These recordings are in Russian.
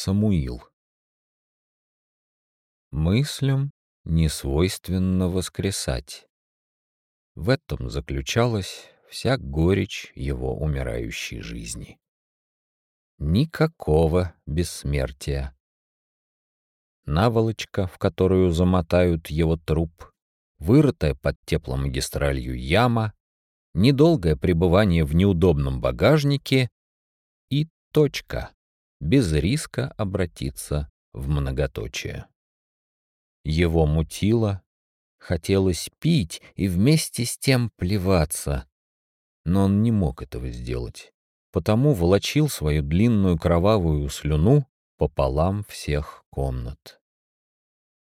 Самуил. Мыслям не свойственно воскресать. В этом заключалась вся горечь его умирающей жизни. Никакого бессмертия. Наволочка, в которую замотают его труп, вырытая под тепломагистралью яма, недолгое пребывание в неудобном багажнике и точка, без риска обратиться в многоточие. Его мутило, хотелось пить и вместе с тем плеваться, но он не мог этого сделать, потому волочил свою длинную кровавую слюну пополам всех комнат.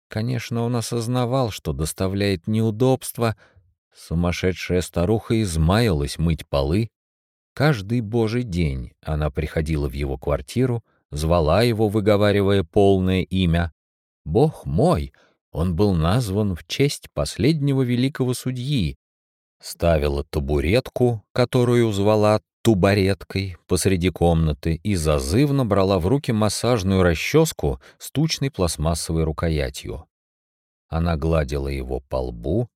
Конечно, он осознавал, что доставляет неудобства. Сумасшедшая старуха измаялась мыть полы. Каждый божий день она приходила в его квартиру, звала его, выговаривая полное имя. «Бог мой!» Он был назван в честь последнего великого судьи. Ставила табуретку, которую звала тубареткой, посреди комнаты и зазывно брала в руки массажную расческу с тучной пластмассовой рукоятью. Она гладила его по лбу,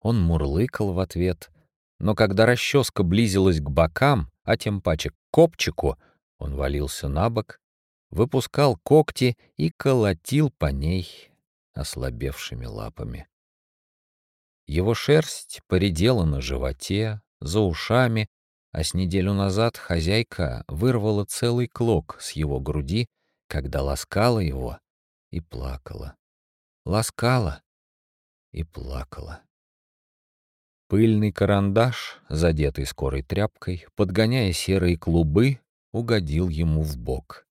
он мурлыкал в ответ, но когда расческа близилась к бокам, а тем паче к копчику, он валился на бок, выпускал когти и колотил по ней ослабевшими лапами. Его шерсть поредела на животе, за ушами, а с неделю назад хозяйка вырвала целый клок с его груди, когда ласкала его и плакала. Ласкала и плакала. Пыльный карандаш, задетый скорой тряпкой, подгоняя серые клубы, угодил ему в бок.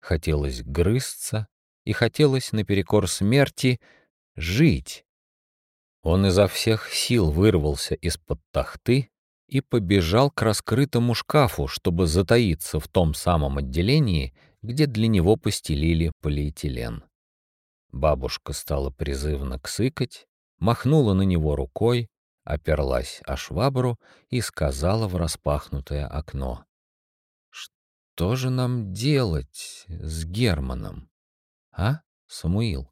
Хотелось грызться, и хотелось наперекор смерти жить. Он изо всех сил вырвался из-под тахты и побежал к раскрытому шкафу, чтобы затаиться в том самом отделении, где для него постелили полиэтилен. Бабушка стала призывно ксыкать, махнула на него рукой, оперлась о швабру и сказала в распахнутое окно. «Что же нам делать с Германом?» а, Самуил?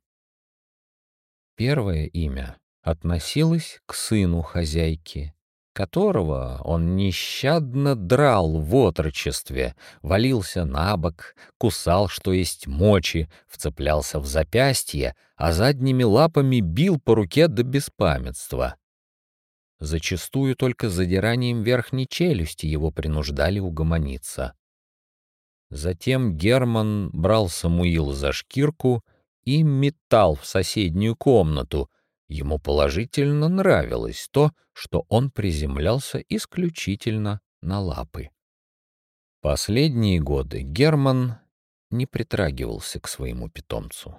Первое имя относилось к сыну хозяйки, которого он нещадно драл в отрочестве, валился на бок, кусал, что есть мочи, вцеплялся в запястье, а задними лапами бил по руке до беспамятства. Зачастую только задиранием верхней челюсти его принуждали угомониться. Затем Герман брал Самуила за шкирку и метал в соседнюю комнату. Ему положительно нравилось то, что он приземлялся исключительно на лапы. Последние годы Герман не притрагивался к своему питомцу.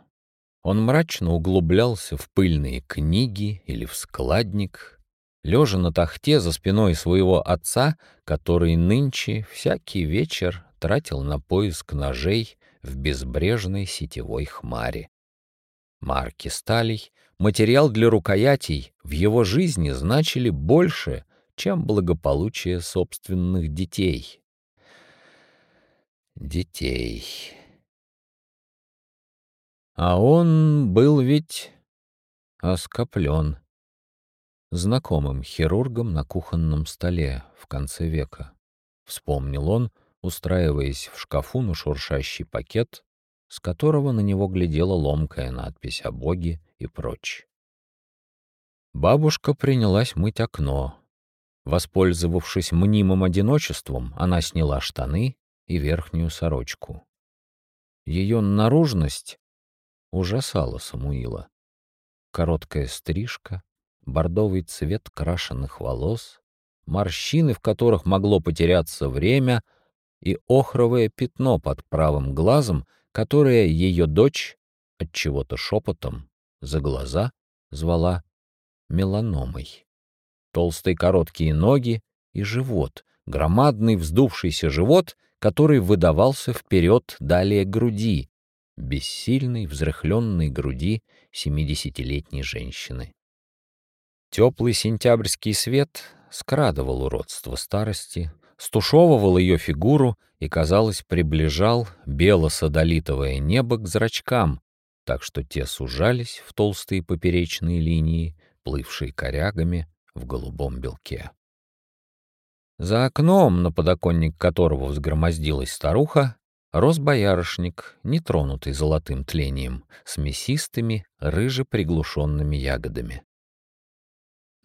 Он мрачно углублялся в пыльные книги или в складник, лежа на тахте за спиной своего отца, который нынче всякий вечер тратил на поиск ножей в безбрежной сетевой хмаре. Марки сталей, материал для рукоятей в его жизни значили больше, чем благополучие собственных детей. Детей. А он был ведь оскоплен знакомым хирургом на кухонном столе в конце века. Вспомнил он, устраиваясь в шкафу на шуршащий пакет, с которого на него глядела ломкая надпись о Боге и прочь. Бабушка принялась мыть окно. Воспользовавшись мнимым одиночеством, она сняла штаны и верхнюю сорочку. Ее наружность ужасала Самуила. Короткая стрижка, бордовый цвет крашеных волос, морщины, в которых могло потеряться время — и охровое пятно под правым глазом, которое ее дочь от чего-то шепотом за глаза звала меланомой. Толстые короткие ноги и живот, громадный вздувшийся живот, который выдавался вперед далее груди, бессильной взрыхленной груди семидесятилетней женщины. Теплый сентябрьский свет скрадывал уродство старости, стушевывал ее фигуру и, казалось, приближал бело-садолитовое небо к зрачкам, так что те сужались в толстые поперечные линии, плывшие корягами в голубом белке. За окном, на подоконник которого взгромоздилась старуха, рос боярышник, нетронутый золотым тлением, с мясистыми, рыже-приглушенными ягодами.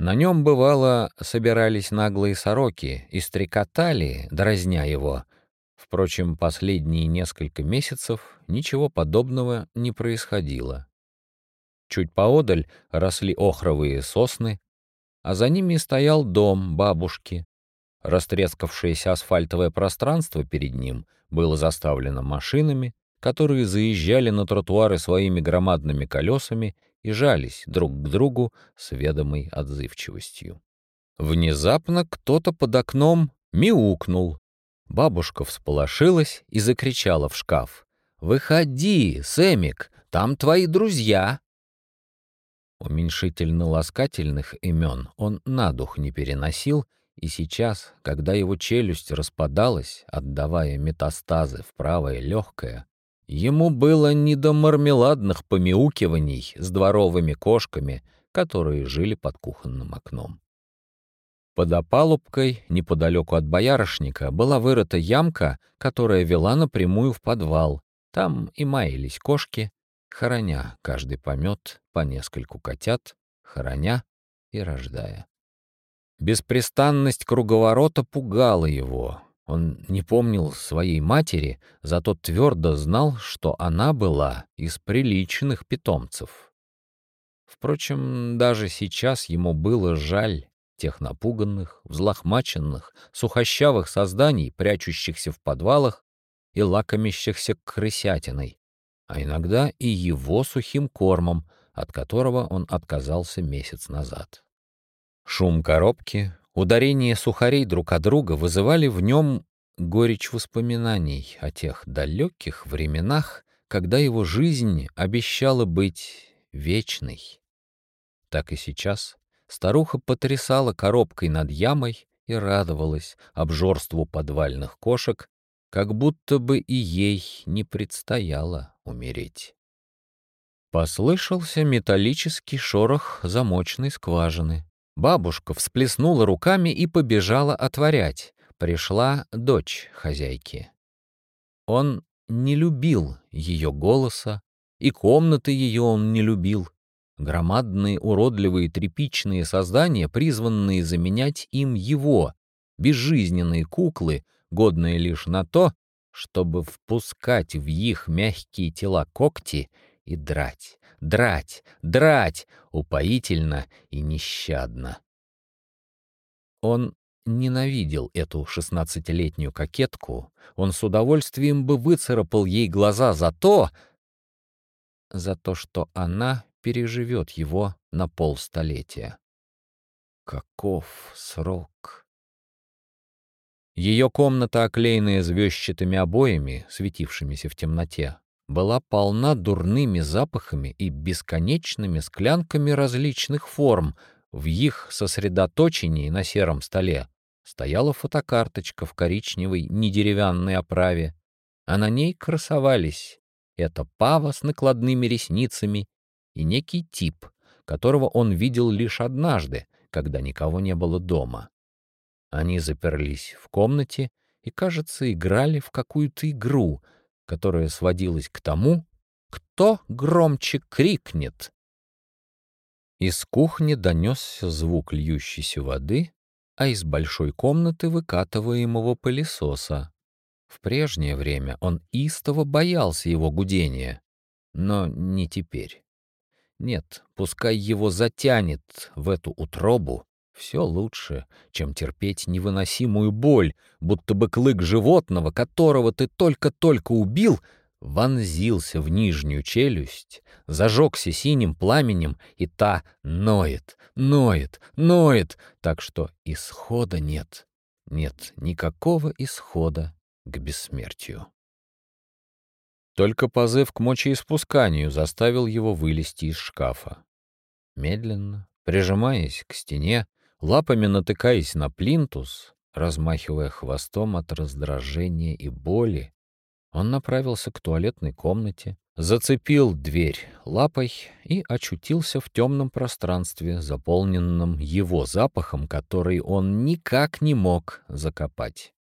На нем, бывало, собирались наглые сороки и стрекотали, дразня его. Впрочем, последние несколько месяцев ничего подобного не происходило. Чуть поодаль росли охровые сосны, а за ними стоял дом бабушки. Растрескавшееся асфальтовое пространство перед ним было заставлено машинами, которые заезжали на тротуары своими громадными колесами и жались друг к другу с ведомой отзывчивостью. Внезапно кто-то под окном мяукнул. Бабушка всполошилась и закричала в шкаф. «Выходи, Сэмик, там твои друзья!» Уменьшительно-ласкательных имен он на дух не переносил, и сейчас, когда его челюсть распадалась, отдавая метастазы в правое легкое, Ему было не до мармеладных помяукиваний с дворовыми кошками, которые жили под кухонным окном. Под опалубкой, неподалеку от боярышника, была вырыта ямка, которая вела напрямую в подвал. Там и маялись кошки, хороня каждый помет по нескольку котят, хороня и рождая. Беспрестанность круговорота пугала его, он не помнил своей матери, зато твердо знал, что она была из приличных питомцев. Впрочем, даже сейчас ему было жаль тех напуганных, взлохмаченных, сухощавых созданий, прячущихся в подвалах и лакомящихся крысятиной, а иногда и его сухим кормом, от которого он отказался месяц назад. Шум коробки, Ударение сухарей друг от друга вызывали в нем горечь воспоминаний о тех далеких временах, когда его жизнь обещала быть вечной. Так и сейчас старуха потрясала коробкой над ямой и радовалась обжорству подвальных кошек, как будто бы и ей не предстояло умереть. Послышался металлический шорох замочной скважины. Бабушка всплеснула руками и побежала отворять. Пришла дочь хозяйки. Он не любил ее голоса, и комнаты ее он не любил. Громадные, уродливые, тряпичные создания, призванные заменять им его, безжизненные куклы, годные лишь на то, чтобы впускать в их мягкие тела когти и драть, драть, драть, упоительно и нещадно. Он ненавидел эту шестнадцатилетнюю кокетку, он с удовольствием бы выцарапал ей глаза за то, за то, что она переживет его на полстолетия. Каков срок? Ее комната, оклеенная звездчатыми обоями, светившимися в темноте, была полна дурными запахами и бесконечными склянками различных форм. В их сосредоточении на сером столе стояла фотокарточка в коричневой недеревянной оправе, а на ней красовались это пава с накладными ресницами и некий тип, которого он видел лишь однажды, когда никого не было дома. Они заперлись в комнате и, кажется, играли в какую-то игру — которая сводилась к тому, кто громче крикнет. Из кухни донесся звук льющейся воды, а из большой комнаты выкатываемого пылесоса. В прежнее время он истово боялся его гудения, но не теперь. Нет, пускай его затянет в эту утробу, все лучше, чем терпеть невыносимую боль, будто бы клык животного, которого ты только-только убил, вонзился в нижнюю челюсть, зажегся синим пламенем, и та ноет, ноет, ноет, так что исхода нет. Нет никакого исхода к бессмертию. Только позыв к мочеиспусканию заставил его вылезти из шкафа. Медленно, прижимаясь к стене, лапами натыкаясь на плинтус, Размахивая хвостом от раздражения и боли, он направился к туалетной комнате, зацепил дверь лапой и очутился в темном пространстве, заполненном его запахом, который он никак не мог закопать.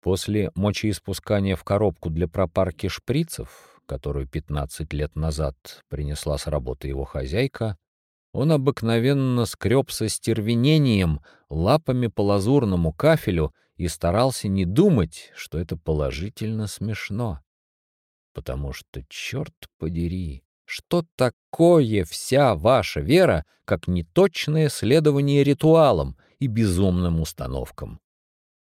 После мочеиспускания в коробку для пропарки шприцев, которую 15 лет назад принесла с работы его хозяйка, он обыкновенно скреб со стервенением лапами по лазурному кафелю и старался не думать, что это положительно смешно. Потому что, черт подери, что такое вся ваша вера, как неточное следование ритуалам и безумным установкам?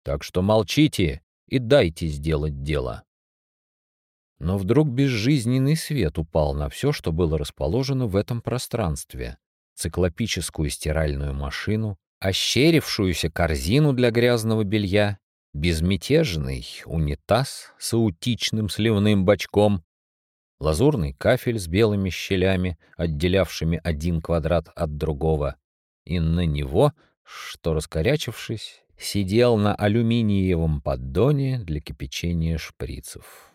Так что молчите и дайте сделать дело. Но вдруг безжизненный свет упал на все, что было расположено в этом пространстве циклопическую стиральную машину, ощерившуюся корзину для грязного белья, безмятежный унитаз с аутичным сливным бачком, лазурный кафель с белыми щелями, отделявшими один квадрат от другого, и на него, что раскорячившись, сидел на алюминиевом поддоне для кипячения шприцев.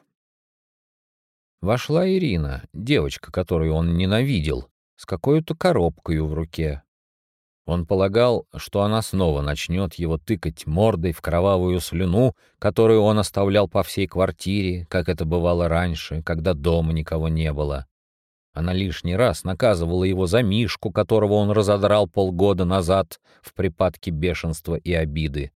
Вошла Ирина, девочка, которую он ненавидел, с какой-то коробкой в руке. Он полагал, что она снова начнет его тыкать мордой в кровавую слюну, которую он оставлял по всей квартире, как это бывало раньше, когда дома никого не было. Она лишний раз наказывала его за Мишку, которого он разодрал полгода назад в припадке бешенства и обиды.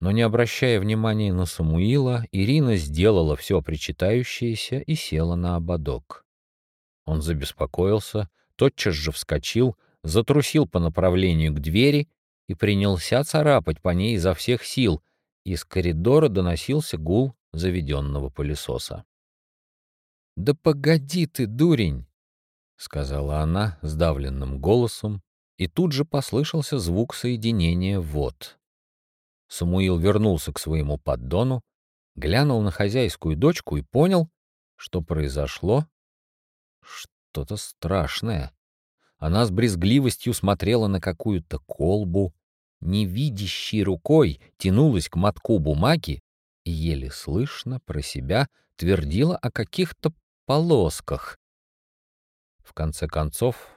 Но не обращая внимания на Самуила, Ирина сделала все причитающееся и села на ободок. Он забеспокоился, тотчас же вскочил, затрусил по направлению к двери и принялся царапать по ней изо всех сил. Из коридора доносился гул заведенного пылесоса. «Да погоди ты, дурень!» — сказала она сдавленным голосом, и тут же послышался звук соединения «вот». Самуил вернулся к своему поддону, глянул на хозяйскую дочку и понял, что произошло что-то страшное. Она с брезгливостью смотрела на какую-то колбу, невидящей рукой тянулась к мотку бумаги и еле слышно про себя твердила о каких-то полосках. В конце концов,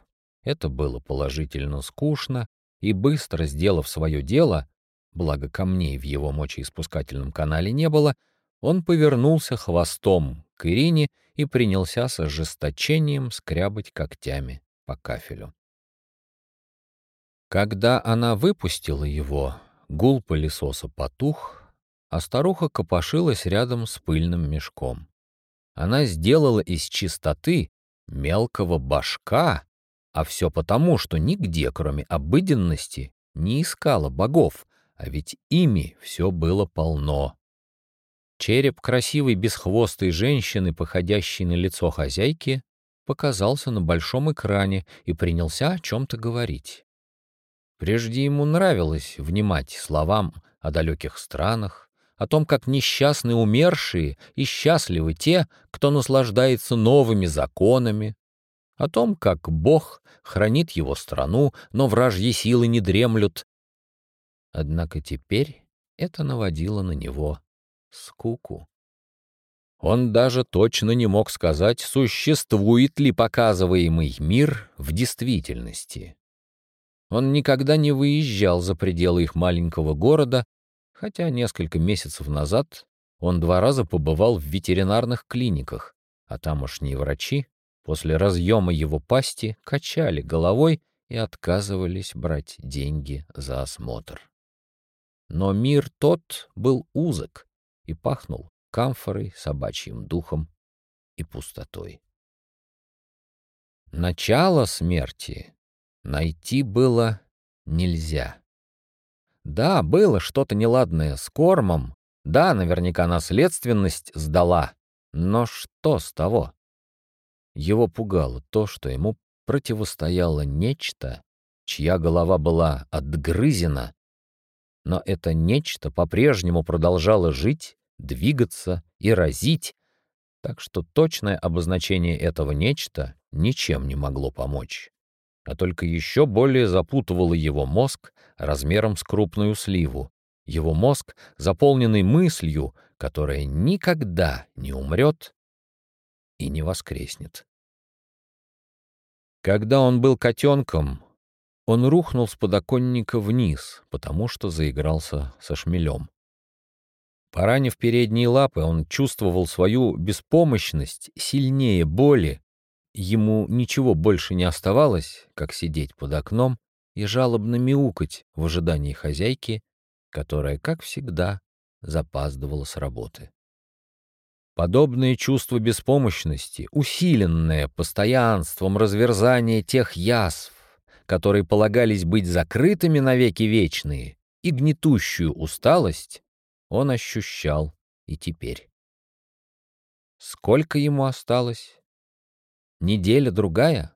это было положительно скучно, и быстро сделав свое дело, благо камней в его мочеиспускательном канале не было, он повернулся хвостом к Ирине и принялся с ожесточением скрябать когтями по кафелю. Когда она выпустила его, гул пылесоса потух, а старуха копошилась рядом с пыльным мешком. Она сделала из чистоты мелкого башка, а все потому, что нигде, кроме обыденности, не искала богов, а ведь ими все было полно. Череп красивой бесхвостой женщины, походящей на лицо хозяйки, показался на большом экране и принялся о чем-то говорить. Прежде ему нравилось внимать словам о далеких странах, о том, как несчастны умершие и счастливы те, кто наслаждается новыми законами, о том, как Бог хранит его страну, но вражьи силы не дремлют. Однако теперь это наводило на него скуку. Он даже точно не мог сказать, существует ли показываемый мир в действительности. Он никогда не выезжал за пределы их маленького города, хотя несколько месяцев назад он два раза побывал в ветеринарных клиниках, а тамошние врачи после разъема его пасти качали головой и отказывались брать деньги за осмотр. Но мир тот был узок, и пахнул камфорой, собачьим духом и пустотой. Начало смерти найти было нельзя. Да, было что-то неладное с кормом, да, наверняка наследственность сдала, но что с того? Его пугало то, что ему противостояло нечто, чья голова была отгрызена но это нечто по-прежнему продолжало жить, двигаться и разить, так что точное обозначение этого нечто ничем не могло помочь, а только еще более запутывало его мозг размером с крупную сливу, Его мозг, заполненный мыслью, которая никогда не умрет и не воскреснет. Когда он был котенком, он рухнул с подоконника вниз, потому что заигрался со шмелем. Поранив передние лапы, он чувствовал свою беспомощность сильнее боли. Ему ничего больше не оставалось, как сидеть под окном и жалобно мяукать в ожидании хозяйки, которая, как всегда, запаздывала с работы. Подобное чувство беспомощности, усиленное постоянством разверзания тех язв, которые полагались быть закрытыми навеки вечные, и гнетущую усталость, он ощущал и теперь. Сколько ему осталось? Неделя-другая?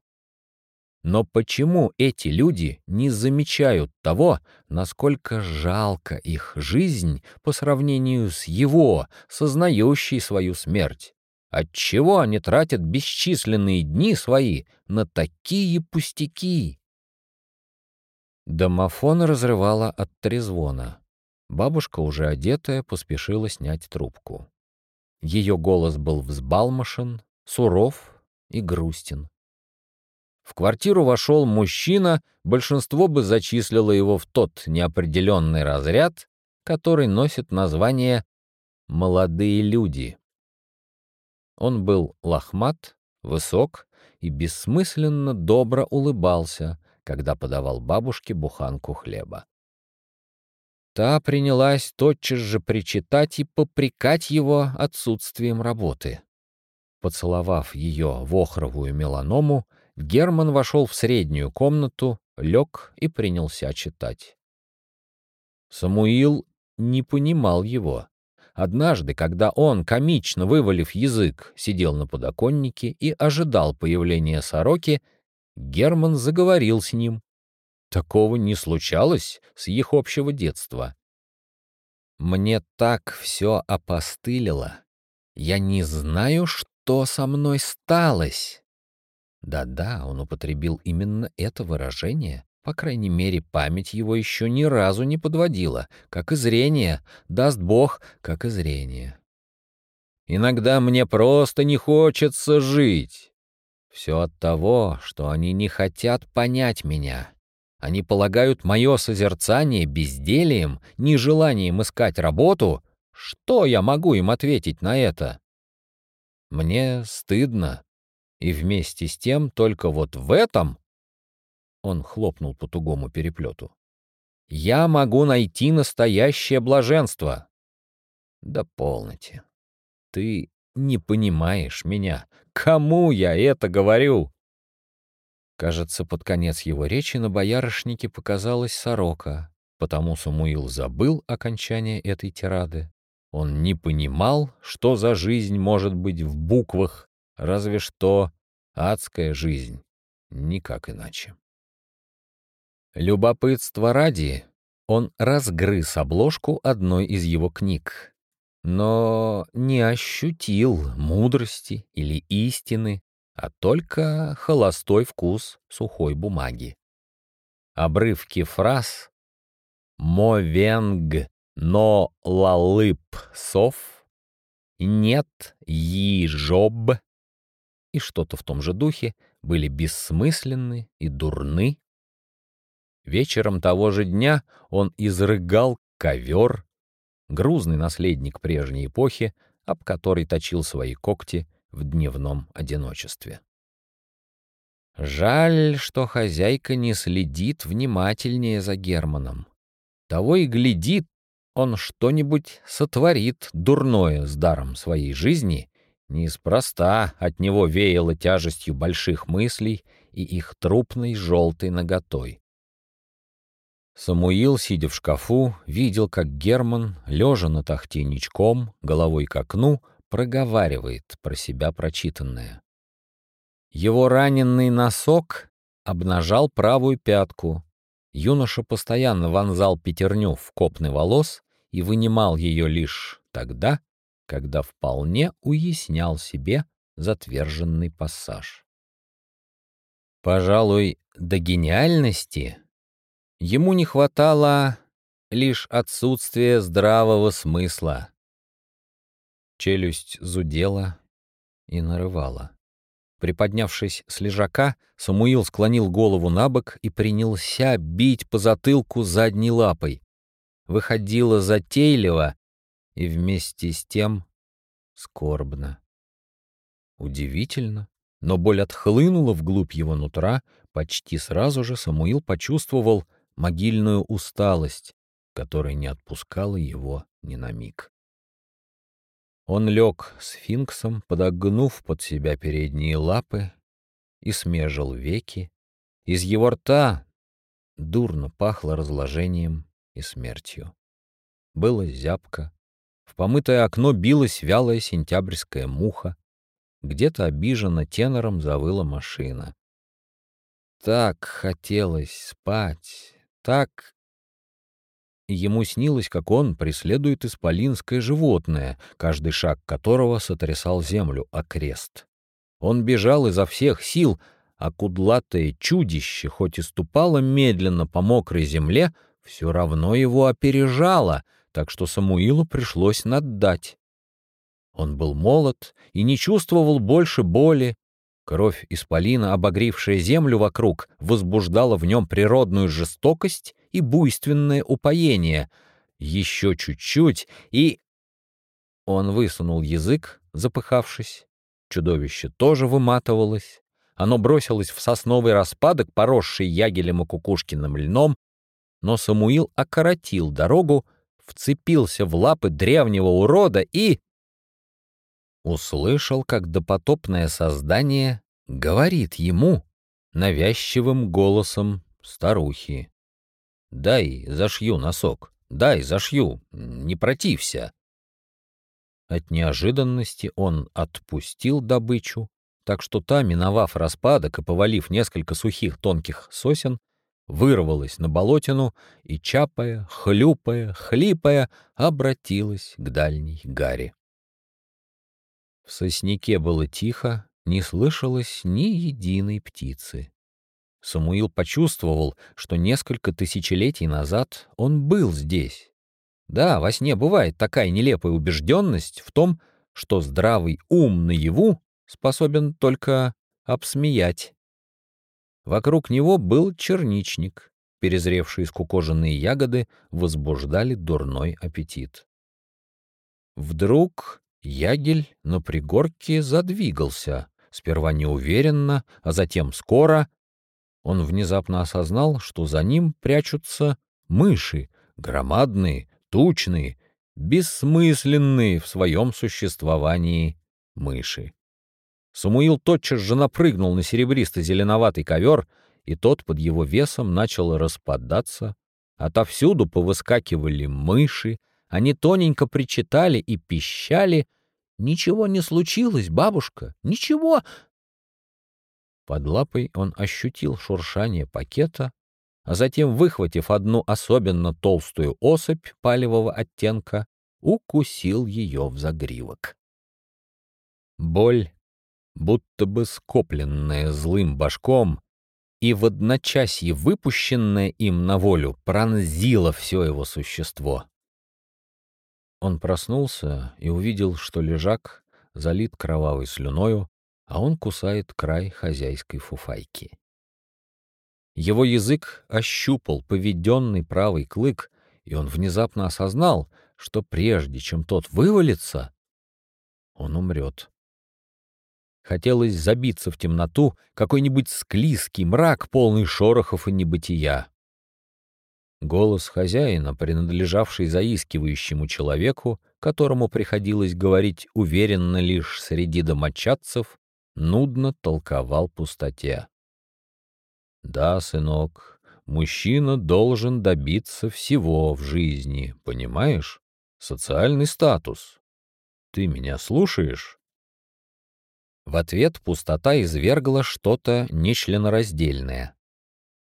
Но почему эти люди не замечают того, насколько жалко их жизнь по сравнению с его, сознающей свою смерть? Отчего они тратят бесчисленные дни свои на такие пустяки? Домофон разрывала от трезвона. Бабушка, уже одетая, поспешила снять трубку. Ее голос был взбалмошен, суров и грустен. В квартиру вошел мужчина, большинство бы зачислило его в тот неопределенный разряд, который носит название «молодые люди». Он был лохмат, высок и бессмысленно добро улыбался, когда подавал бабушке буханку хлеба. Та принялась тотчас же причитать и попрекать его отсутствием работы. Поцеловав ее в охровую меланому, Герман вошел в среднюю комнату, лег и принялся читать. Самуил не понимал его. Однажды, когда он, комично вывалив язык, сидел на подоконнике и ожидал появления сороки, Герман заговорил с ним. Такого не случалось с их общего детства. «Мне так все опостылило. Я не знаю, что со мной сталось. Да-да, он употребил именно это выражение. По крайней мере, память его еще ни разу не подводила, как и зрение, даст Бог, как и зрение. Иногда мне просто не хочется жить. Все от того, что они не хотят понять меня. Они полагают мое созерцание безделием, нежеланием искать работу. Что я могу им ответить на это? Мне стыдно, и вместе с тем только вот в этом он хлопнул по тугому переплету. Я могу найти настоящее блаженство. Да полноте. Ты не понимаешь меня. Кому я это говорю? Кажется, под конец его речи на боярышнике показалась сорока, потому Самуил забыл окончание этой тирады. Он не понимал, что за жизнь может быть в буквах, Разве что адская жизнь, никак иначе. Любопытство ради, он разгрыз обложку одной из его книг, но не ощутил мудрости или истины, а только холостой вкус сухой бумаги. Обрывки фраз «Мовенг но лалып сов», «Нет ежоб», и что-то в том же духе были бессмысленны и дурны. Вечером того же дня он изрыгал ковер, грузный наследник прежней эпохи, об который точил свои когти в дневном одиночестве. Жаль, что хозяйка не следит внимательнее за Германом. Того и глядит, он что-нибудь сотворит дурное с даром своей жизни Неспроста от него веяло тяжестью больших мыслей и их трупной желтой наготой. Самуил, сидя в шкафу, видел, как Герман, лежа на тахте ничком, головой к окну, проговаривает про себя прочитанное. Его раненый носок обнажал правую пятку. Юноша постоянно вонзал пятерню в копны волос и вынимал ее лишь тогда, когда вполне уяснял себе затверженный пассаж. Пожалуй, до гениальности ему не хватало лишь отсутствие здравого смысла. Челюсть зудела и нарывала. Приподнявшись с лежака, Самуил склонил голову на бок и принялся бить по затылку задней лапой. Выходило затейливо и вместе с тем скорбно. Удивительно, но боль отхлынула вглубь его нутра, почти сразу же Самуил почувствовал могильную усталость, которая не отпускала его ни на миг. Он лег сфинксом, подогнув под себя передние лапы и смежил веки. Из его рта дурно пахло разложением и смертью. Было зябко. В помытое окно билась вялая сентябрьская муха. Где-то обиженно тенором завыла машина. Так хотелось спать, так Ему снилось, как он преследует исполинское животное, каждый шаг которого сотрясал землю окрест. Он бежал изо всех сил, а кудлатое чудище, хоть и ступало медленно по мокрой земле, все равно его опережало, так что Самуилу пришлось наддать. Он был молод и не чувствовал больше боли. Кровь исполина, обогревшая землю вокруг, возбуждала в нем природную жестокость и буйственное упоение. Еще чуть-чуть, и... Он высунул язык, запыхавшись. Чудовище тоже выматывалось. Оно бросилось в сосновый распадок, поросший ягелем и кукушкиным льном, но Самуил окоротил дорогу, вцепился в лапы древнего урода и... Услышал, как допотопное создание говорит ему навязчивым голосом старухи. Дай зашью носок, дай зашью, не протився. От неожиданности он отпустил добычу, так что та, миновав распадок и повалив несколько сухих тонких сосен, вырвалась на болотину и, чапая, хлюпая, хлипая, обратилась к дальней гаре. В сосняке было тихо, не слышалось ни единой птицы. Самуил почувствовал, что несколько тысячелетий назад он был здесь. Да, во сне бывает такая нелепая убежденность в том, что здравый ум наяву способен только обсмеять. Вокруг него был черничник. Перезревшие скукоженные ягоды возбуждали дурной аппетит. Вдруг ягель на пригорке задвигался, сперва неуверенно, а затем скоро, он внезапно осознал, что за ним прячутся мыши, громадные, тучные, бессмысленные в своем существовании мыши. Самуил тотчас же напрыгнул на серебристо-зеленоватый ковер, и тот под его весом начал распадаться. Отовсюду повыскакивали мыши, они тоненько причитали и пищали. «Ничего не случилось, бабушка, ничего!» Под лапой он ощутил шуршание пакета, а затем, выхватив одну особенно толстую особь палевого оттенка, укусил ее в загривок. Боль, будто бы скопленная злым башком и в одночасье выпущенная им на волю, пронзила все его существо. Он проснулся и увидел, что лежак залит кровавой слюною, а он кусает край хозяйской фуфайки. Его язык ощупал поведенный правый клык, и он внезапно осознал, что прежде чем тот вывалится, он умрет. Хотелось забиться в темноту, какой-нибудь склизкий мрак, полный шорохов и небытия. Голос хозяина, принадлежавший заискивающему человеку, которому приходилось говорить уверенно лишь среди домочадцев, нудно толковал пустоте. «Да, сынок, мужчина должен добиться всего в жизни, понимаешь? Социальный статус. Ты меня слушаешь?» В ответ пустота извергла что-то нечленораздельное.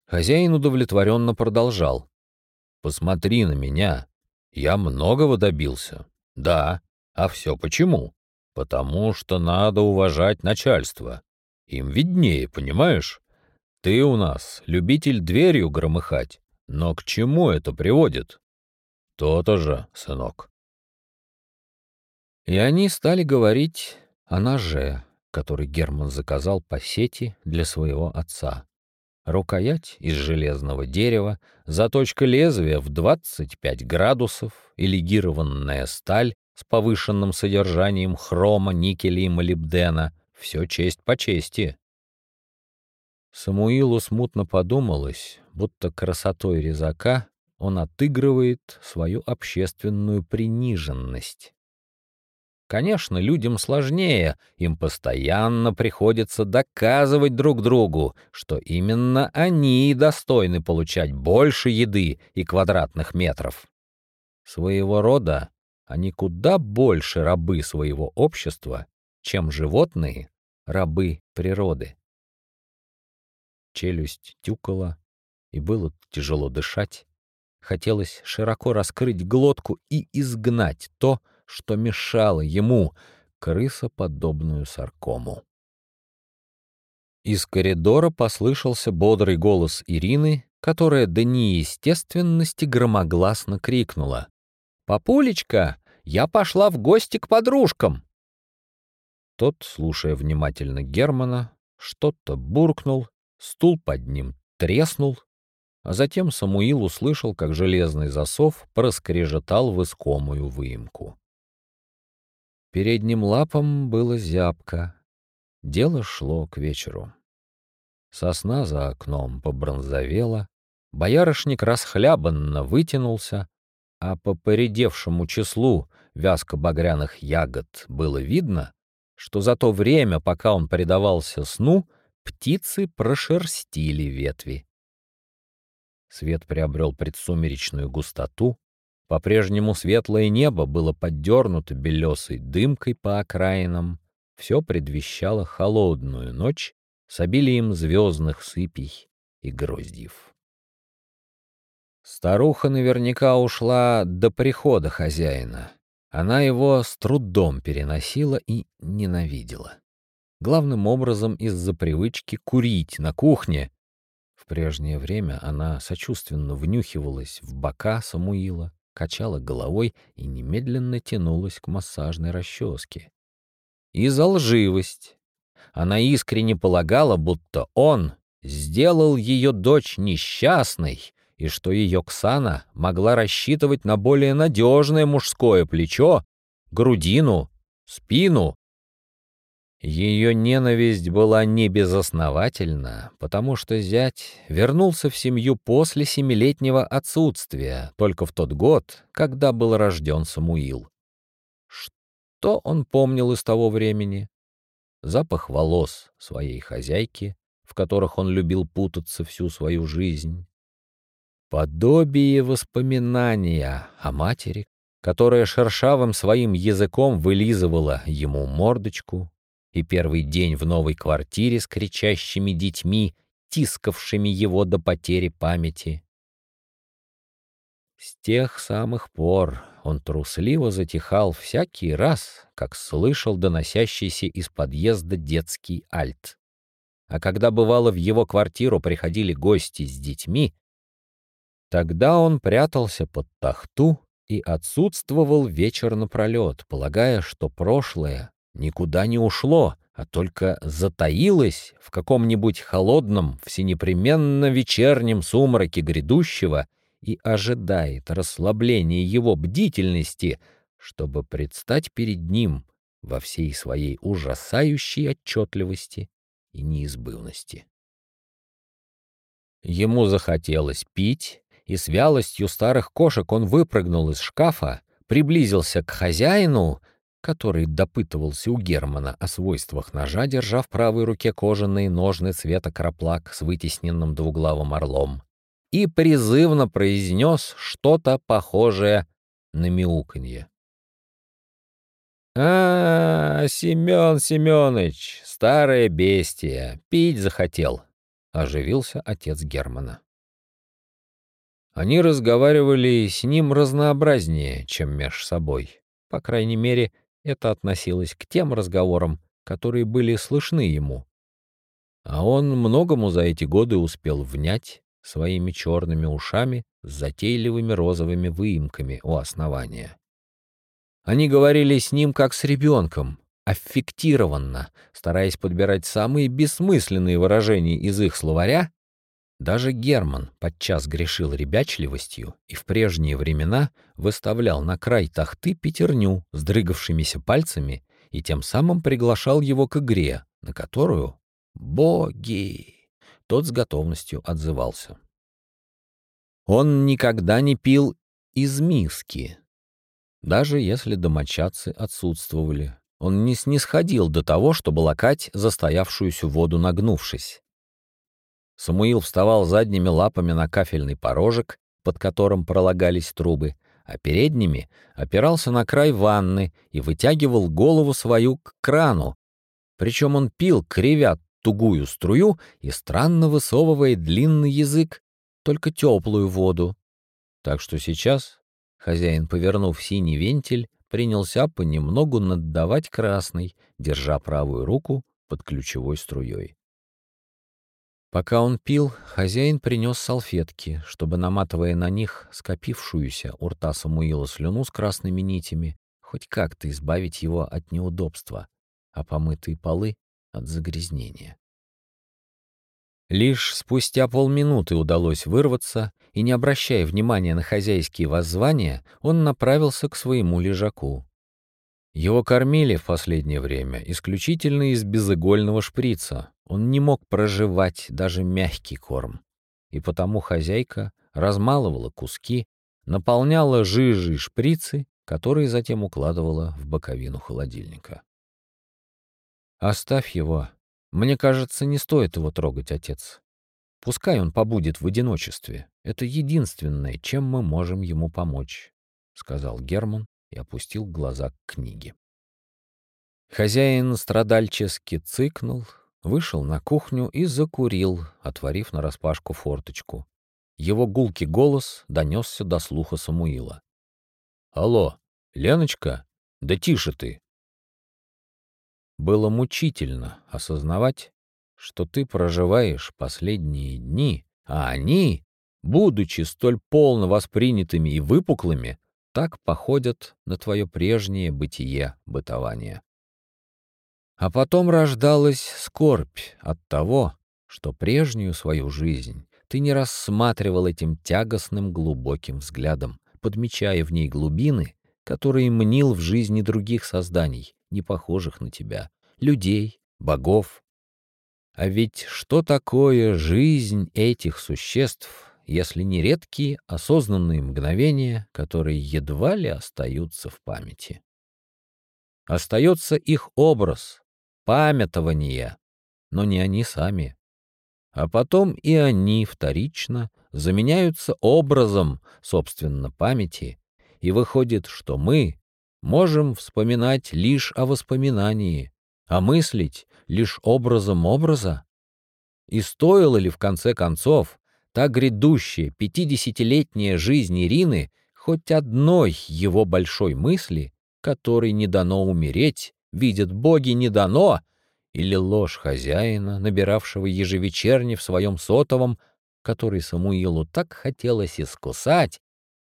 Хозяин удовлетворенно продолжал. «Посмотри на меня. Я многого добился. Да. А все почему? Потому что надо уважать начальство. Им виднее, понимаешь? Ты у нас любитель дверью громыхать. Но к чему это приводит? То-то же, сынок. И они стали говорить о ноже, который Герман заказал по сети для своего отца. Рукоять из железного дерева, заточка лезвия в 25 градусов легированная сталь с повышенным содержанием хрома, никеля и молибдена — все честь по чести. Самуилу смутно подумалось, будто красотой резака он отыгрывает свою общественную приниженность. Конечно, людям сложнее, им постоянно приходится доказывать друг другу, что именно они достойны получать больше еды и квадратных метров. Своего рода они куда больше рабы своего общества, чем животные — рабы природы челюсть тюкала, и было тяжело дышать. Хотелось широко раскрыть глотку и изгнать то, что мешало ему, крысоподобную саркому. Из коридора послышался бодрый голос Ирины, которая до неестественности громогласно крикнула. «Папулечка, я пошла в гости к подружкам!» Тот, слушая внимательно Германа, что-то буркнул Стул под ним треснул, а затем Самуил услышал, как железный засов проскрежетал в искомую выемку. Передним лапом было зябко. Дело шло к вечеру. Сосна за окном побронзовела, боярышник расхлябанно вытянулся, а по поредевшему числу вязко-багряных ягод было видно, что за то время, пока он предавался сну, птицы прошерстили ветви. Свет приобрел предсумеречную густоту, по-прежнему светлое небо было поддернуто белесой дымкой по окраинам, все предвещало холодную ночь с обилием звездных сыпей и гроздьев. Старуха наверняка ушла до прихода хозяина. Она его с трудом переносила и ненавидела главным образом из-за привычки курить на кухне. В прежнее время она сочувственно внюхивалась в бока Самуила, качала головой и немедленно тянулась к массажной расческе. И за лживость. Она искренне полагала, будто он сделал ее дочь несчастной, и что ее Ксана могла рассчитывать на более надежное мужское плечо, грудину, спину ее ненависть была не безосновательна, потому что зять вернулся в семью после семилетнего отсутствия, только в тот год, когда был рожден Самуил. Что он помнил из того времени? Запах волос своей хозяйки, в которых он любил путаться всю свою жизнь. Подобие воспоминания о матери, которая шершавым своим языком вылизывала ему мордочку, и первый день в новой квартире с кричащими детьми, тискавшими его до потери памяти. С тех самых пор он трусливо затихал всякий раз, как слышал доносящийся из подъезда детский альт. А когда бывало в его квартиру приходили гости с детьми, тогда он прятался под тахту и отсутствовал вечер напролет, полагая, что прошлое никуда не ушло, а только затаилось в каком-нибудь холодном, всенепременно вечернем сумраке грядущего и ожидает расслабления его бдительности, чтобы предстать перед ним во всей своей ужасающей отчетливости и неизбывности. Ему захотелось пить, и с вялостью старых кошек он выпрыгнул из шкафа, приблизился к хозяину — который допытывался у Германа о свойствах ножа, держа в правой руке кожаные ножны цвета краплак с вытесненным двуглавым орлом, и призывно произнес что-то похожее на мяуканье. «А, Семен Семенович, старое бестие, пить захотел», — оживился отец Германа. Они разговаривали с ним разнообразнее, чем меж собой. По крайней мере, это относилось к тем разговорам, которые были слышны ему. А он многому за эти годы успел внять, своими черными ушами с затейливыми розовыми выемками у основания. Они говорили с ним как с ребенком, аффектированно, стараясь подбирать самые бессмысленные выражения из их словаря. Даже Герман подчас грешил ребячливостью и в прежние времена выставлял на край тахты пятерню с дрыгавшимися пальцами и тем самым приглашал его к игре, на которую «Боги!» тот с готовностью отзывался. Он никогда не пил из миски, даже если домочадцы отсутствовали. Он не снисходил до того, чтобы лакать застоявшуюся воду нагнувшись. Самуил вставал задними лапами на кафельный порожек, под которым пролагались трубы, а передними опирался на край ванны и вытягивал голову свою к крану. Причем он пил, кривя тугую струю и странно высовывая длинный язык, только теплую воду. Так что сейчас хозяин, повернув синий вентиль, принялся понемногу наддавать красный, держа правую руку под ключевой струей. Пока он пил, хозяин принес салфетки, чтобы, наматывая на них скопившуюся у рта Самуила слюну с красными нитями, хоть как-то избавить его от неудобства, а помытые полы — от загрязнения. Лишь спустя полминуты удалось вырваться, и, не обращая внимания на хозяйские воззвания, он направился к своему лежаку. Его кормили в последнее время исключительно из безыгольного шприца. Он не мог проживать даже мягкий корм. И потому хозяйка размалывала куски, наполняла жижей шприцы, которые затем укладывала в боковину холодильника. «Оставь его», мне кажется, не стоит его трогать, отец. Пускай он побудет в одиночестве. Это единственное, чем мы можем ему помочь, — сказал Герман и опустил глаза к книге. Хозяин страдальчески цыкнул, вышел на кухню и закурил, отворив нараспашку форточку. Его гулкий голос донесся до слуха Самуила. — Алло, Леночка? Да тише ты! Было мучительно осознавать, что ты проживаешь последние дни, а они, будучи столь полно воспринятыми и выпуклыми, так походят на твое прежнее бытие-бытование. А потом рождалась скорбь от того, что прежнюю свою жизнь ты не рассматривал этим тягостным глубоким взглядом, подмечая в ней глубины, которые мнил в жизни других созданий, не похожих на тебя, людей, богов. А ведь что такое жизнь этих существ, если не редкие осознанные мгновения, которые едва ли остаются в памяти? Остается их образ, памятование, но не они сами. А потом и они вторично заменяются образом, собственно, памяти, и выходит, что мы можем вспоминать лишь о воспоминании, а мыслить лишь образом образа? И стоило ли, в конце концов, та грядущая пятидесятилетняя жизнь Ирины хоть одной его большой мысли, которой не дано умереть, видят боги не дано, или ложь хозяина, набиравшего ежевечерне в своем сотовом, который Самуилу так хотелось искусать,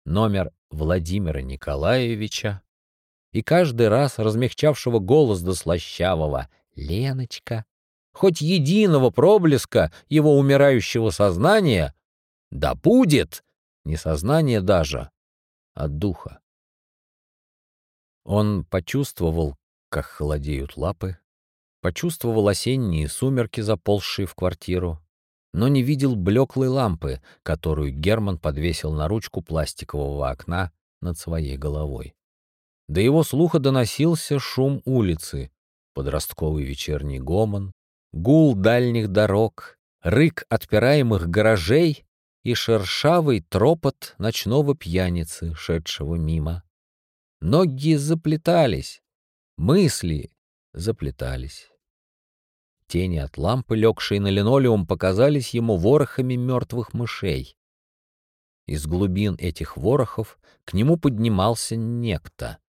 номер Владимира Николаевича, и каждый раз размягчавшего голос до слащавого «Леночка», хоть единого проблеска его умирающего сознания, да будет, не сознание даже, а духа. Он почувствовал, как холодеют лапы, почувствовал осенние сумерки, заползшие в квартиру, но не видел блеклой лампы, которую Герман подвесил на ручку пластикового окна над своей головой. До его слуха доносился шум улицы, подростковый вечерний гомон, гул дальних дорог, рык отпираемых гаражей и шершавый тропот ночного пьяницы, шедшего мимо. Ноги заплетались, мысли заплетались. Тени от лампы, легшей на линолеум, показались ему ворохами мертвых мышей. Из глубин этих ворохов к нему поднимался некто —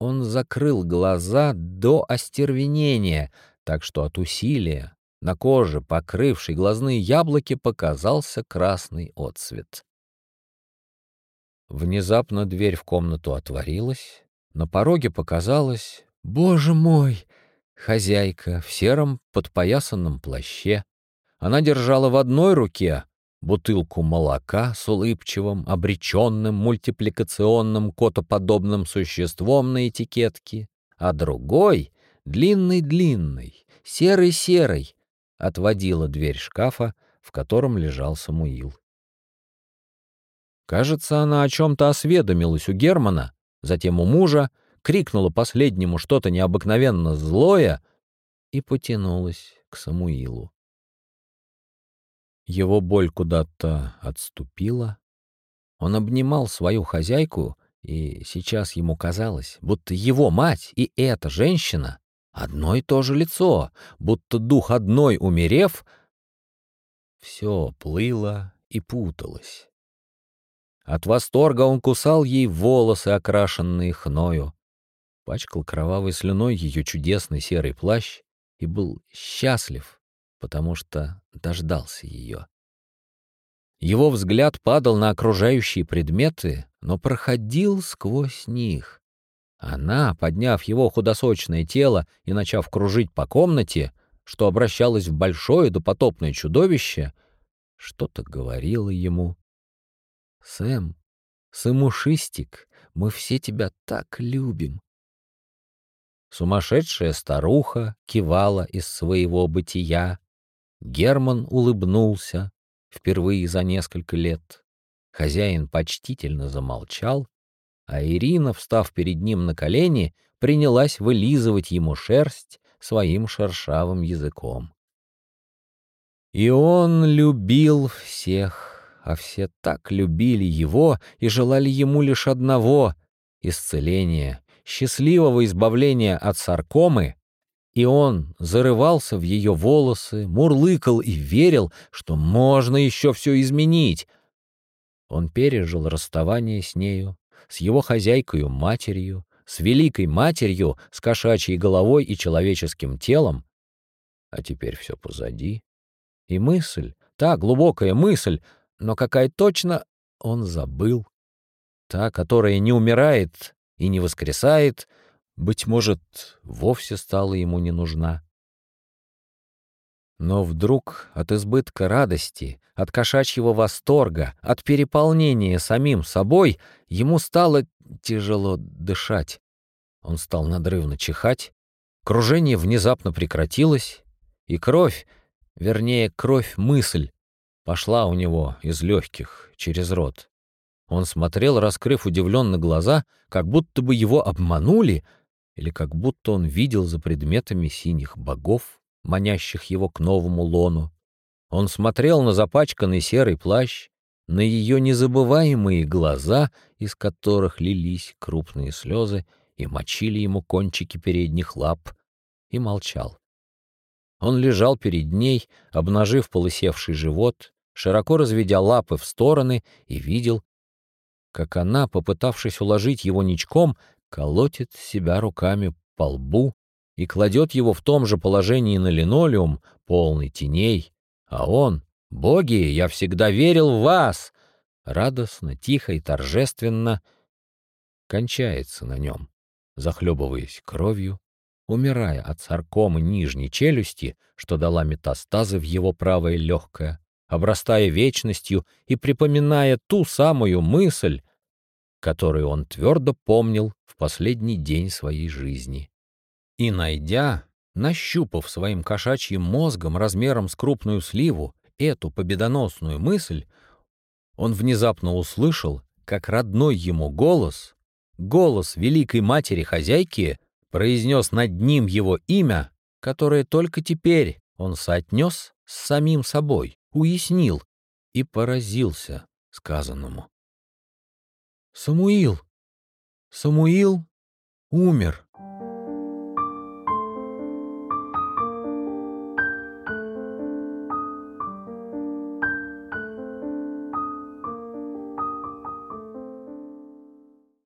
он закрыл глаза до остервенения, так что от усилия На коже, покрывшей глазные яблоки, показался красный отсвет. Внезапно дверь в комнату отворилась. На пороге показалась, боже мой, хозяйка в сером подпоясанном плаще. Она держала в одной руке бутылку молока с улыбчивым, обреченным, мультипликационным, котоподобным существом на этикетке, а другой, длинный-длинный, серый-серый, отводила дверь шкафа, в котором лежал Самуил. Кажется, она о чем-то осведомилась у Германа, затем у мужа, крикнула последнему что-то необыкновенно злое и потянулась к Самуилу. Его боль куда-то отступила. Он обнимал свою хозяйку, и сейчас ему казалось, будто его мать и эта женщина — одно и то же лицо, будто дух одной умерев, все плыло и путалось. От восторга он кусал ей волосы, окрашенные хною, пачкал кровавой слюной ее чудесный серый плащ и был счастлив, потому что дождался ее. Его взгляд падал на окружающие предметы, но проходил сквозь них. Она, подняв его худосочное тело и начав кружить по комнате, что обращалось в большое допотопное чудовище, что-то говорила ему. «Сэм, Сымушистик, мы все тебя так любим». Сумасшедшая старуха кивала из своего бытия. Герман улыбнулся впервые за несколько лет. Хозяин почтительно замолчал, а Ирина, встав перед ним на колени, принялась вылизывать ему шерсть своим шершавым языком. И он любил всех, а все так любили его и желали ему лишь одного — исцеления, счастливого избавления от саркомы, и он зарывался в ее волосы, мурлыкал и верил, что можно еще все изменить. Он пережил расставание с нею, с его хозяйкою матерью, с великой матерью, с кошачьей головой и человеческим телом. А теперь все позади. И мысль, та глубокая мысль, но какая точно, он забыл. Та, которая не умирает и не воскресает, быть может, вовсе стала ему не нужна. Но вдруг от избытка радости, от кошачьего восторга, от переполнения самим собой ему стало тяжело дышать. Он стал надрывно чихать, кружение внезапно прекратилось, и кровь, вернее, кровь-мысль, пошла у него из легких через рот. Он смотрел, раскрыв удивленно глаза, как будто бы его обманули, или как будто он видел за предметами синих богов, манящих его к новому лону. Он смотрел на запачканный серый плащ, на ее незабываемые глаза, из которых лились крупные слезы и мочили ему кончики передних лап, и молчал. Он лежал перед ней, обнажив полысевший живот, широко разведя лапы в стороны, и видел, как она, попытавшись уложить его ничком, колотит себя руками по лбу и кладет его в том же положении на линолеум, полный теней, а он, «Боги, я всегда верил в вас!» радостно, тихо и торжественно кончается на нем, захлебываясь кровью, умирая от саркомы нижней челюсти, что дала метастазы в его правое легкое, обрастая вечностью и припоминая ту самую мысль, которую он твердо помнил в последний день своей жизни. И, найдя, нащупав своим кошачьим мозгом размером с крупную сливу эту победоносную мысль, он внезапно услышал, как родной ему голос, голос великой матери-хозяйки, произнес над ним его имя, которое только теперь он соотнес с самим собой, уяснил и поразился сказанному. Самуил! Самуил умер.